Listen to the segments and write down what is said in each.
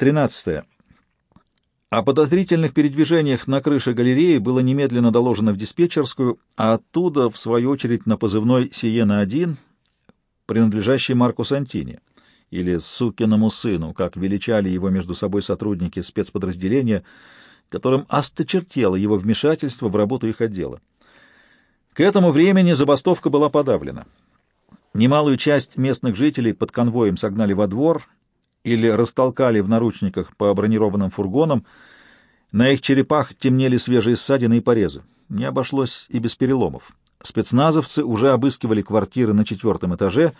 13. О подозрительных передвижениях на крыше галереи было немедленно доложено в диспетчерскую, а оттуда, в свою очередь, на позывной «Сиена-1», принадлежащий Марку Сантини, или «сукиному сыну», как величали его между собой сотрудники спецподразделения, которым осточертело его вмешательство в работу их отдела. К этому времени забастовка была подавлена. Немалую часть местных жителей под конвоем согнали во двор — или растолкали в наручниках по бронированным фургонам, на их черепах темнели свежие ссадины и порезы. Не обошлось и без переломов. Спецназовцы уже обыскивали квартиры на четвертом этаже,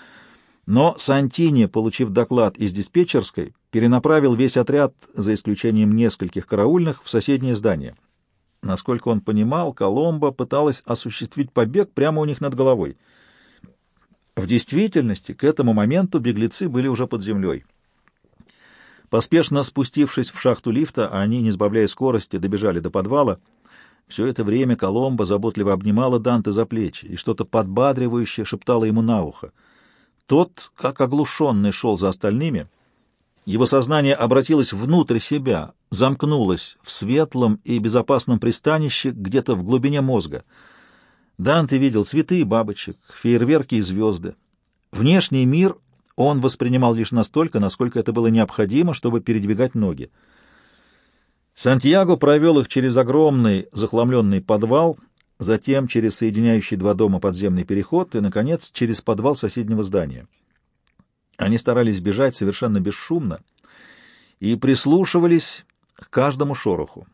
но Сантини, получив доклад из диспетчерской, перенаправил весь отряд, за исключением нескольких караульных, в соседнее здание. Насколько он понимал, Коломбо пыталась осуществить побег прямо у них над головой. В действительности, к этому моменту беглецы были уже под землей. Поспешно спустившись в шахту лифта, они, не сбавляя скорости, добежали до подвала. Все это время Коломба заботливо обнимала Данте за плечи и что-то подбадривающее шептала ему на ухо. Тот, как оглушенный, шел за остальными. Его сознание обратилось внутрь себя, замкнулось в светлом и безопасном пристанище где-то в глубине мозга. Данте видел цветы и бабочек, фейерверки и звезды. Внешний мир он воспринимал лишь настолько, насколько это было необходимо, чтобы передвигать ноги. Сантьяго провел их через огромный захламленный подвал, затем через соединяющий два дома подземный переход и, наконец, через подвал соседнего здания. Они старались бежать совершенно бесшумно и прислушивались к каждому шороху.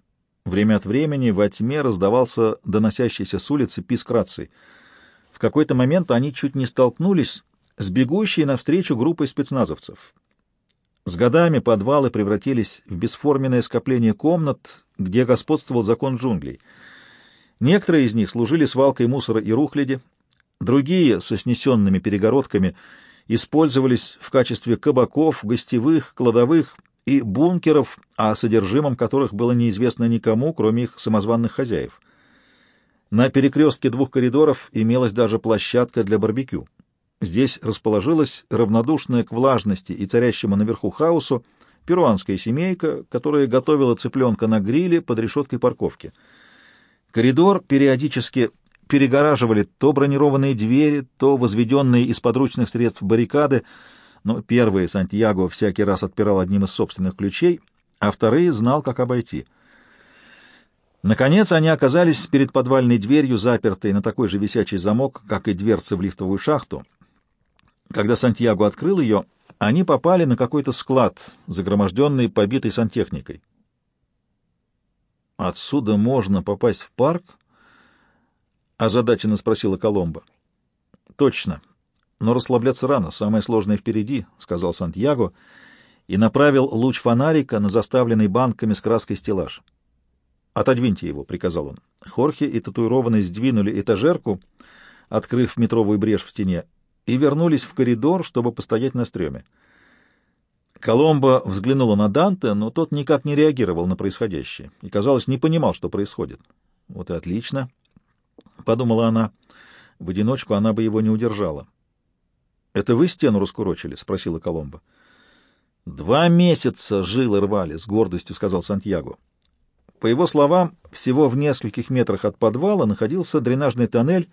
Время от времени во тьме раздавался доносящийся с улицы писк рации. В какой-то момент они чуть не столкнулись с бегущей навстречу группой спецназовцев. С годами подвалы превратились в бесформенное скопление комнат, где господствовал закон джунглей. Некоторые из них служили свалкой мусора и рухляди, другие, со снесенными перегородками, использовались в качестве кабаков, гостевых, кладовых и бункеров, о содержимом которых было неизвестно никому, кроме их самозванных хозяев. На перекрестке двух коридоров имелась даже площадка для барбекю. Здесь расположилась равнодушная к влажности и царящему наверху хаосу перуанская семейка, которая готовила цыпленка на гриле под решеткой парковки. Коридор периодически перегораживали то бронированные двери, то возведенные из подручных средств баррикады, но первые Сантьяго всякий раз отпирал одним из собственных ключей, а вторые знал, как обойти. Наконец они оказались перед подвальной дверью, запертой на такой же висячий замок, как и дверцы в лифтовую шахту — когда Сантьяго открыл ее, они попали на какой-то склад, загроможденный побитой сантехникой. «Отсюда можно попасть в парк?» — озадаченно спросила Коломба. «Точно. Но расслабляться рано, самое сложное впереди», — сказал Сантьяго и направил луч фонарика на заставленный банками с краской стеллаж. «Отодвиньте его», — приказал он. Хорхе и татуированный сдвинули этажерку, открыв метровую брешь в стене, и вернулись в коридор, чтобы постоять на стреме. Коломбо взглянула на Данте, но тот никак не реагировал на происходящее и, казалось, не понимал, что происходит. «Вот и отлично», — подумала она. В одиночку она бы его не удержала. «Это вы стену раскурочили?» — спросила Коломбо. «Два месяца жилы рвали», — с гордостью сказал Сантьяго. По его словам, всего в нескольких метрах от подвала находился дренажный тоннель,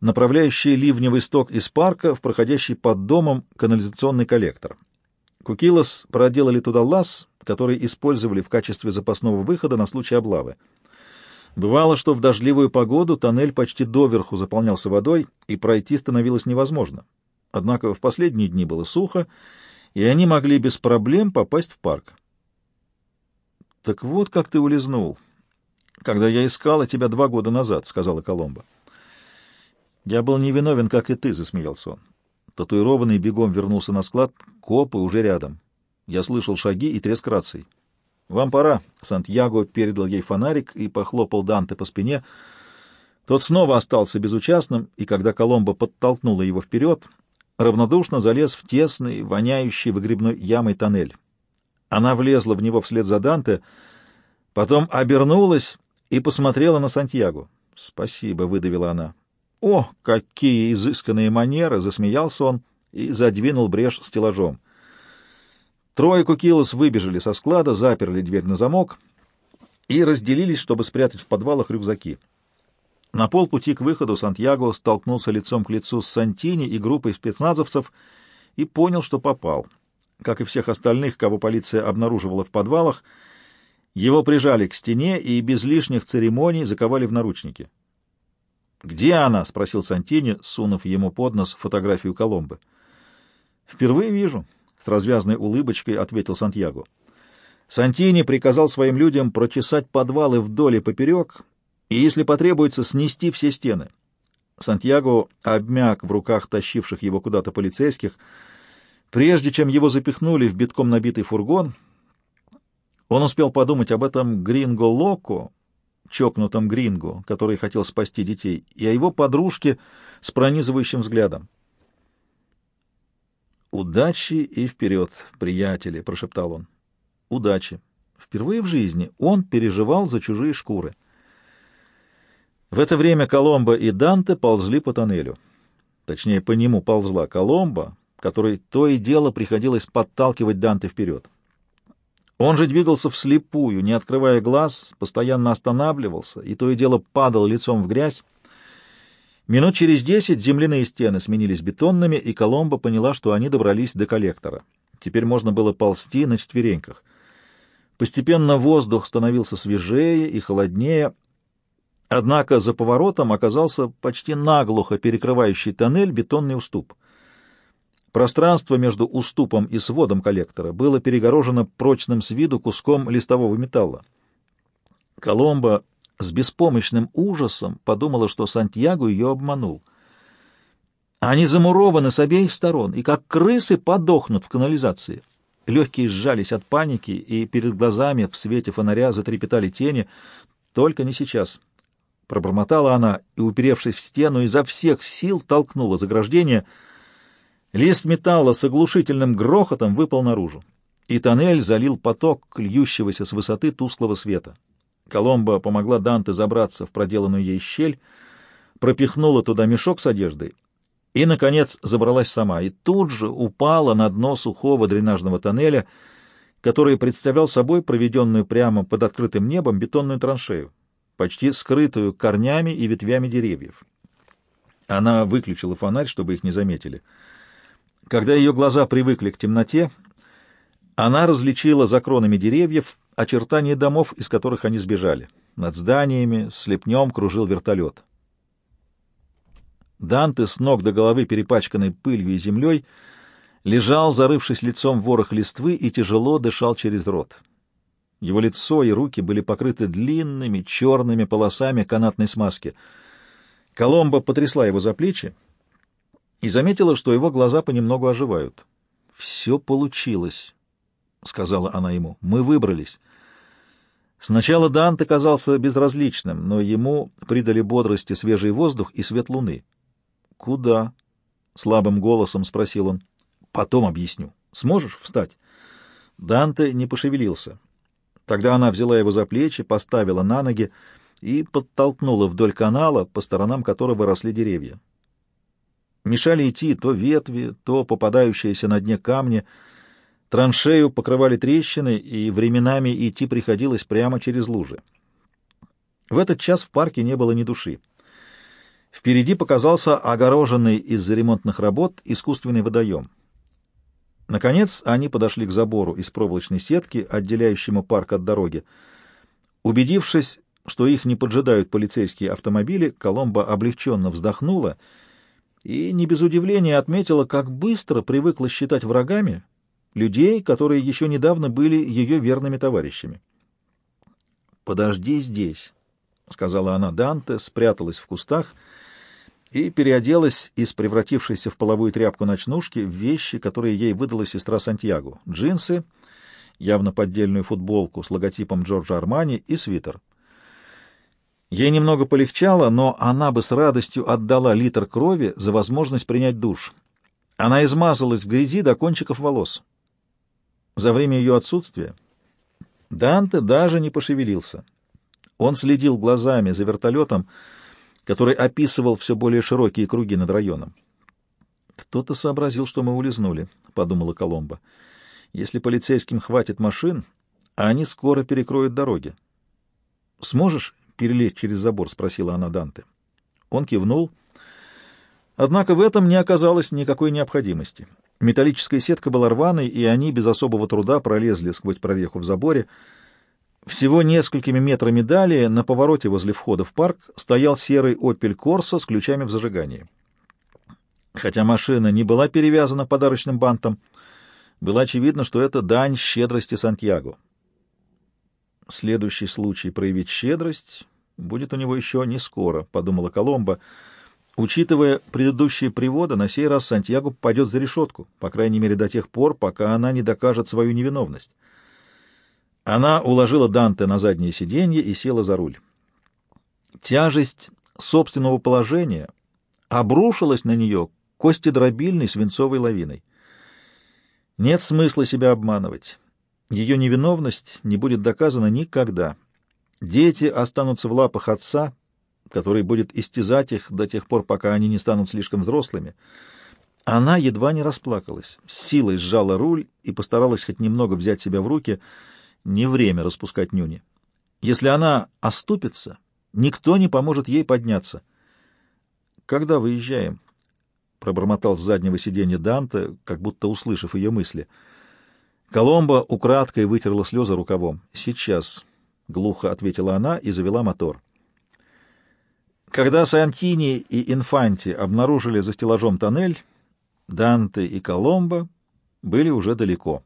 направляющий ливневый сток из парка в проходящий под домом канализационный коллектор. Кукилос проделали туда лаз, который использовали в качестве запасного выхода на случай облавы. Бывало, что в дождливую погоду тоннель почти доверху заполнялся водой, и пройти становилось невозможно. Однако в последние дни было сухо, и они могли без проблем попасть в парк. «Так вот как ты улизнул, когда я искала тебя два года назад», — сказала Коломба. «Я был невиновен, как и ты», — засмеялся он. Татуированный бегом вернулся на склад, копы уже рядом. Я слышал шаги и треск раций. «Вам пора», — Сантьяго передал ей фонарик и похлопал Данте по спине. Тот снова остался безучастным, и когда Коломбо подтолкнула его вперед, равнодушно залез в тесный, воняющий выгребной ямой тоннель. Она влезла в него вслед за Данте, потом обернулась и посмотрела на Сантьяго. «Спасибо», — выдавила она. «О, какие изысканные манеры!» — засмеялся он и задвинул брешь стеллажом. Трое Кукилос выбежали со склада, заперли дверь на замок и разделились, чтобы спрятать в подвалах рюкзаки. На полпути к выходу Сантьяго столкнулся лицом к лицу с Сантини и группой спецназовцев и понял, что попал. Как и всех остальных, кого полиция обнаруживала в подвалах, его прижали к стене и без лишних церемоний заковали в наручники. «Где она?» — спросил Сантини, сунув ему под нос фотографию Коломбы. «Впервые вижу», — с развязной улыбочкой ответил Сантьяго. Сантини приказал своим людям прочесать подвалы вдоль и поперек, и, если потребуется, снести все стены. Сантьяго обмяк в руках тащивших его куда-то полицейских. Прежде чем его запихнули в битком набитый фургон, он успел подумать об этом Гринго Локо, чокнутом Гринго, который хотел спасти детей, и о его подружке с пронизывающим взглядом. «Удачи и вперед, приятели!» — прошептал он. «Удачи!» Впервые в жизни он переживал за чужие шкуры. В это время Коломбо и Данте ползли по тоннелю. Точнее, по нему ползла Коломбо, которой то и дело приходилось подталкивать Данте вперед. Он же двигался вслепую, не открывая глаз, постоянно останавливался и то и дело падал лицом в грязь. Минут через десять земляные стены сменились бетонными, и Коломбо поняла, что они добрались до коллектора. Теперь можно было ползти на четвереньках. Постепенно воздух становился свежее и холоднее, Однако за поворотом оказался почти наглухо перекрывающий тоннель бетонный уступ. Пространство между уступом и сводом коллектора было перегорожено прочным с виду куском листового металла. Коломбо с беспомощным ужасом подумала, что Сантьяго ее обманул. Они замурованы с обеих сторон, и как крысы подохнут в канализации. Легкие сжались от паники, и перед глазами в свете фонаря затрепетали тени. Только не сейчас. Пробормотала она и, уперевшись в стену, изо всех сил толкнула заграждение. Лист металла с оглушительным грохотом выпал наружу, и тоннель залил поток льющегося с высоты тусклого света. Коломба помогла Данте забраться в проделанную ей щель, пропихнула туда мешок с одеждой и, наконец, забралась сама, и тут же упала на дно сухого дренажного тоннеля, который представлял собой проведенную прямо под открытым небом бетонную траншею почти скрытую корнями и ветвями деревьев. Она выключила фонарь, чтобы их не заметили. Когда ее глаза привыкли к темноте, она различила за кронами деревьев очертания домов, из которых они сбежали. Над зданиями слепнем кружил вертолет. Данте, с ног до головы перепачканный пылью и землей, лежал, зарывшись лицом в ворох листвы, и тяжело дышал через рот. Его лицо и руки были покрыты длинными черными полосами канатной смазки. Коломба потрясла его за плечи и заметила, что его глаза понемногу оживают. «Все получилось», — сказала она ему. «Мы выбрались». Сначала Данте казался безразличным, но ему придали бодрости свежий воздух и свет луны. «Куда?» — слабым голосом спросил он. «Потом объясню. Сможешь встать?» Данте не пошевелился. Тогда она взяла его за плечи, поставила на ноги и подтолкнула вдоль канала, по сторонам которого росли деревья. Мешали идти то ветви, то попадающиеся на дне камни. Траншею покрывали трещины, и временами идти приходилось прямо через лужи. В этот час в парке не было ни души. Впереди показался огороженный из-за ремонтных работ искусственный водоем. Наконец они подошли к забору из проволочной сетки, отделяющему парк от дороги. Убедившись, что их не поджидают полицейские автомобили, Коломба облегченно вздохнула и не без удивления отметила, как быстро привыкла считать врагами людей, которые еще недавно были ее верными товарищами. «Подожди здесь», — сказала она Данте, спряталась в кустах — и переоделась из превратившейся в половую тряпку ночнушки в вещи, которые ей выдала сестра Сантьяго. Джинсы, явно поддельную футболку с логотипом Джорджа Армани и свитер. Ей немного полегчало, но она бы с радостью отдала литр крови за возможность принять душ. Она измазалась в грязи до кончиков волос. За время ее отсутствия Данте даже не пошевелился. Он следил глазами за вертолетом, который описывал все более широкие круги над районом. «Кто-то сообразил, что мы улизнули», — подумала Коломба. Если полицейским хватит машин, они скоро перекроют дороги. «Сможешь перелезть через забор?» — спросила она Данте. Он кивнул. Однако в этом не оказалось никакой необходимости. Металлическая сетка была рваной, и они без особого труда пролезли сквозь прореху в заборе. Всего несколькими метрами далее, на повороте возле входа в парк, стоял серый «Опель Корса» с ключами в зажигании. Хотя машина не была перевязана подарочным бантом, было очевидно, что это дань щедрости Сантьяго. Следующий случай проявить щедрость будет у него еще не скоро, — подумала Коломба. Учитывая предыдущие приводы, на сей раз Сантьяго пойдет за решетку, по крайней мере до тех пор, пока она не докажет свою невиновность. Она уложила Данте на заднее сиденье и села за руль. Тяжесть собственного положения обрушилась на нее костедробильной свинцовой лавиной. Нет смысла себя обманывать. Ее невиновность не будет доказана никогда. Дети останутся в лапах отца, который будет истязать их до тех пор, пока они не станут слишком взрослыми. Она едва не расплакалась, с силой сжала руль и постаралась хоть немного взять себя в руки. Не время распускать нюни. Если она оступится, никто не поможет ей подняться. «Когда выезжаем?» — пробормотал с заднего сиденья Данте, как будто услышав ее мысли. Коломба украдкой вытерла слезы рукавом. «Сейчас», — глухо ответила она и завела мотор. Когда Сантини и Инфанти обнаружили за стеллажом тоннель, Данте и Коломбо были уже далеко.